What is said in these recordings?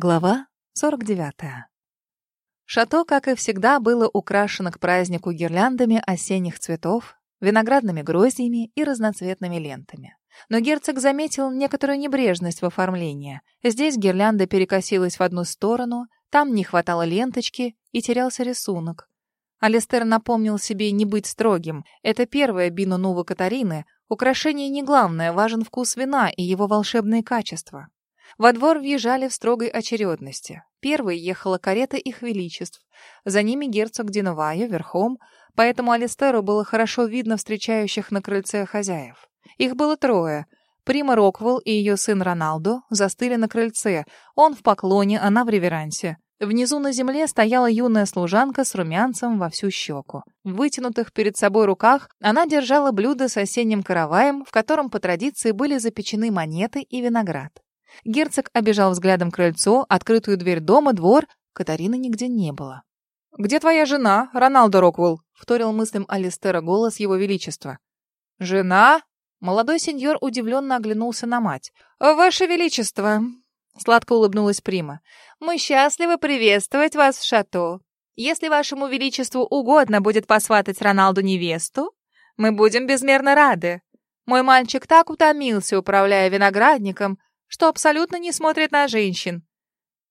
Глава 49. Шато, как и всегда, было украшено к празднику гирляндами осенних цветов, виноградными гроздьями и разноцветными лентами. Но герцог заметил некоторую небрежность в оформлении. Здесь гирлянда перекосилась в одну сторону, там не хватало ленточки и терялся рисунок. Алистер напомнил себе не быть строгим. Это первая бина Нува Катарины. Украшение не главное, важен вкус вина и его волшебные качества. Во двор въезжали в строгой очередности. Первой ехала карета их величеств. За ними герцог Диновая верхом, поэтому Алистеру было хорошо видно встречающих на крыльце хозяев. Их было трое. Прима Роквелл и ее сын Роналдо застыли на крыльце. Он в поклоне, она в реверансе. Внизу на земле стояла юная служанка с румянцем во всю щеку. В вытянутых перед собой руках она держала блюдо с осенним караваем, в котором по традиции были запечены монеты и виноград. Герцог обежал взглядом крыльцо, открытую дверь дома, двор. Катарины нигде не было. «Где твоя жена, Роналдо Роквелл?» — вторил мыслям Алистера голос его величества. «Жена?» Молодой сеньор удивленно оглянулся на мать. «Ваше величество!» — сладко улыбнулась Прима. «Мы счастливы приветствовать вас в шато. Если вашему величеству угодно будет посватать Роналду невесту, мы будем безмерно рады. Мой мальчик так утомился, управляя виноградником, что абсолютно не смотрит на женщин.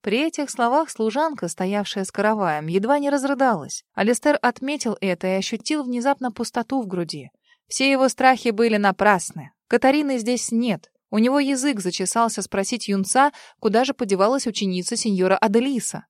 При этих словах служанка, стоявшая с караваем, едва не разрыдалась. Алистер отметил это и ощутил внезапно пустоту в груди. Все его страхи были напрасны. Катарины здесь нет. У него язык зачесался спросить юнца, куда же подевалась ученица сеньора Аделиса.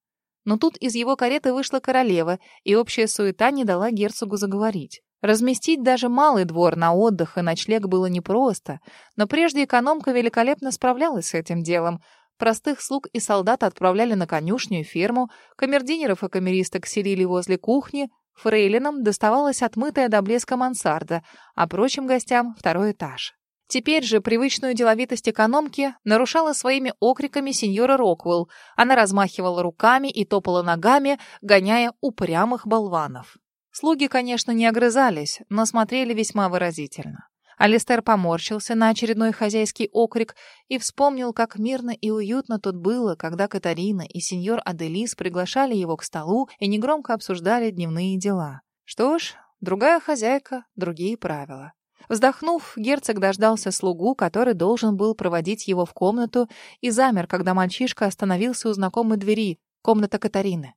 Но тут из его кареты вышла королева, и общая суета не дала герцогу заговорить. Разместить даже малый двор на отдых и ночлег было непросто, но прежде экономка великолепно справлялась с этим делом. Простых слуг и солдат отправляли на конюшню и ферму, камердинеров и камеристок селили возле кухни, фрейлинам доставалась отмытая до блеска мансарда, а прочим гостям — второй этаж. Теперь же привычную деловитость экономки нарушала своими окриками сеньора Роквелл. Она размахивала руками и топала ногами, гоняя упрямых болванов. Слуги, конечно, не огрызались, но смотрели весьма выразительно. Алистер поморщился на очередной хозяйский окрик и вспомнил, как мирно и уютно тут было, когда Катарина и сеньор Аделис приглашали его к столу и негромко обсуждали дневные дела. Что ж, другая хозяйка, другие правила. Вздохнув, герцог дождался слугу, который должен был проводить его в комнату, и замер, когда мальчишка остановился у знакомой двери, комната Катарины.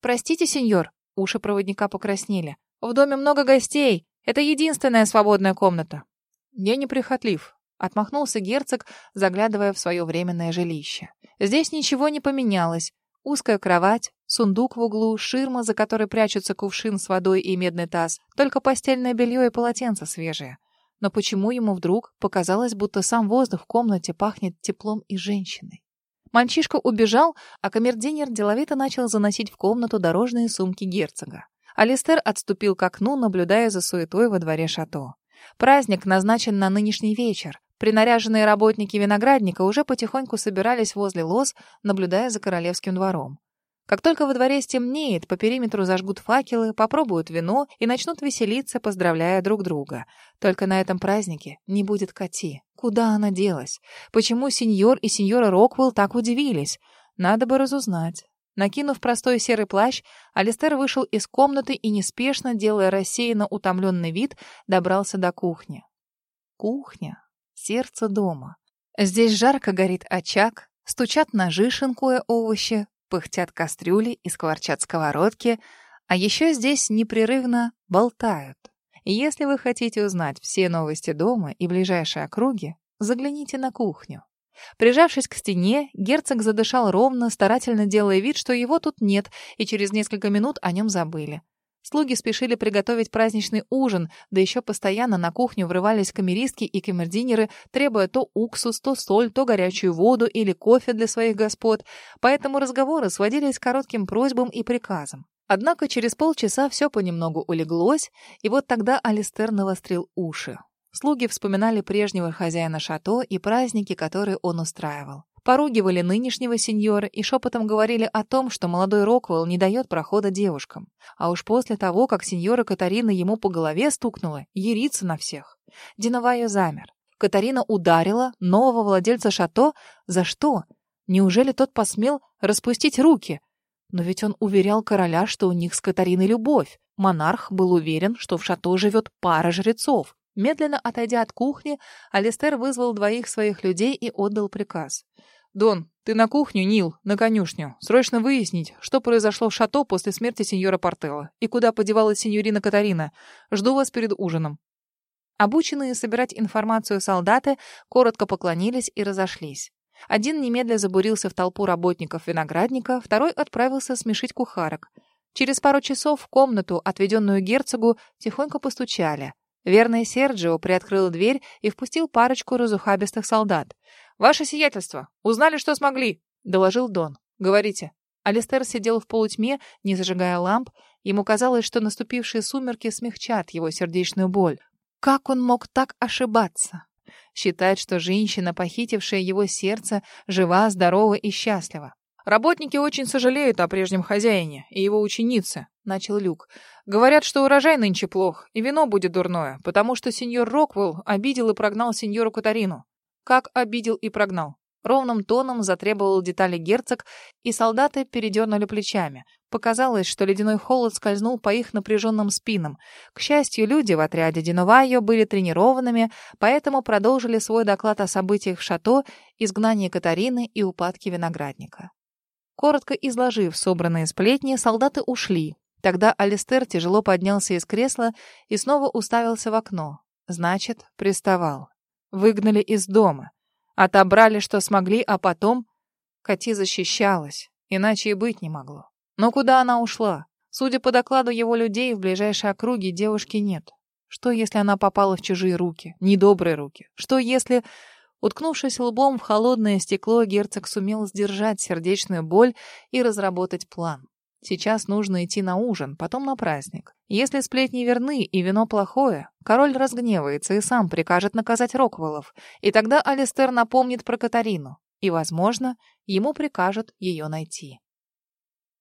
«Простите, сеньор», Уши проводника покраснели. «В доме много гостей. Это единственная свободная комната». «Я неприхотлив», — отмахнулся герцог, заглядывая в свое временное жилище. «Здесь ничего не поменялось. Узкая кровать, сундук в углу, ширма, за которой прячутся кувшин с водой и медный таз, только постельное белье и полотенце свежие. Но почему ему вдруг показалось, будто сам воздух в комнате пахнет теплом и женщиной? Мальчишка убежал, а камердинер деловито начал заносить в комнату дорожные сумки герцога. Алистер отступил к окну, наблюдая за суетой во дворе шато. Праздник назначен на нынешний вечер. Принаряженные работники виноградника уже потихоньку собирались возле лоз, наблюдая за королевским двором. Как только во дворе стемнеет, по периметру зажгут факелы, попробуют вино и начнут веселиться, поздравляя друг друга. Только на этом празднике не будет Кати. Куда она делась? Почему сеньор и сеньора Роквелл так удивились? Надо бы разузнать. Накинув простой серый плащ, Алистер вышел из комнаты и неспешно, делая рассеянно утомленный вид, добрался до кухни. Кухня — сердце дома. Здесь жарко горит очаг, стучат ножи, шинкуя овощи, пыхтят кастрюли и скворчат сковородки, а еще здесь непрерывно болтают. Если вы хотите узнать все новости дома и ближайшей округи, загляните на кухню. Прижавшись к стене, герцог задышал ровно, старательно делая вид, что его тут нет, и через несколько минут о нем забыли. Слуги спешили приготовить праздничный ужин, да еще постоянно на кухню врывались камеристки и камердинеры, требуя то уксус, то соль, то горячую воду или кофе для своих господ, поэтому разговоры сводились к коротким просьбам и приказам. Однако через полчаса все понемногу улеглось, и вот тогда Алистер навострил уши. Слуги вспоминали прежнего хозяина шато и праздники, которые он устраивал поругивали нынешнего сеньора и шепотом говорили о том, что молодой Роквелл не дает прохода девушкам. А уж после того, как сеньора Катарина ему по голове стукнула, ерится на всех. Диновая замер. Катарина ударила нового владельца шато. За что? Неужели тот посмел распустить руки? Но ведь он уверял короля, что у них с Катариной любовь. Монарх был уверен, что в шато живет пара жрецов. Медленно отойдя от кухни, Алистер вызвал двоих своих людей и отдал приказ. «Дон, ты на кухню, Нил, на конюшню. Срочно выяснить, что произошло в шато после смерти сеньора Портелла и куда подевалась сеньорина Катарина. Жду вас перед ужином». Обученные собирать информацию солдаты коротко поклонились и разошлись. Один немедля забурился в толпу работников виноградника, второй отправился смешить кухарок. Через пару часов в комнату, отведенную герцогу, тихонько постучали. Верный Серджио приоткрыл дверь и впустил парочку разухабистых солдат. «Ваше сиятельство! Узнали, что смогли!» — доложил Дон. «Говорите». Алистер сидел в полутьме, не зажигая ламп. Ему казалось, что наступившие сумерки смягчат его сердечную боль. Как он мог так ошибаться? Считает, что женщина, похитившая его сердце, жива, здорова и счастлива. «Работники очень сожалеют о прежнем хозяине и его ученице», — начал Люк. «Говорят, что урожай нынче плох, и вино будет дурное, потому что сеньор Роквелл обидел и прогнал сеньору Катарину». «Как обидел и прогнал?» Ровным тоном затребовал детали герцог, и солдаты передернули плечами. Показалось, что ледяной холод скользнул по их напряженным спинам. К счастью, люди в отряде Динувайо были тренированными, поэтому продолжили свой доклад о событиях в шато, изгнании Катарины и упадке виноградника. Коротко изложив собранные сплетни, солдаты ушли. Тогда Алистер тяжело поднялся из кресла и снова уставился в окно. Значит, приставал. Выгнали из дома. Отобрали, что смогли, а потом... Кати защищалась, иначе и быть не могло. Но куда она ушла? Судя по докладу его людей, в ближайшей округе девушки нет. Что, если она попала в чужие руки, недобрые руки? Что, если... Уткнувшись лбом в холодное стекло, герцог сумел сдержать сердечную боль и разработать план. Сейчас нужно идти на ужин, потом на праздник. Если сплетни верны и вино плохое, король разгневается и сам прикажет наказать Роквеллов, и тогда Алистер напомнит про Катарину, и, возможно, ему прикажут ее найти.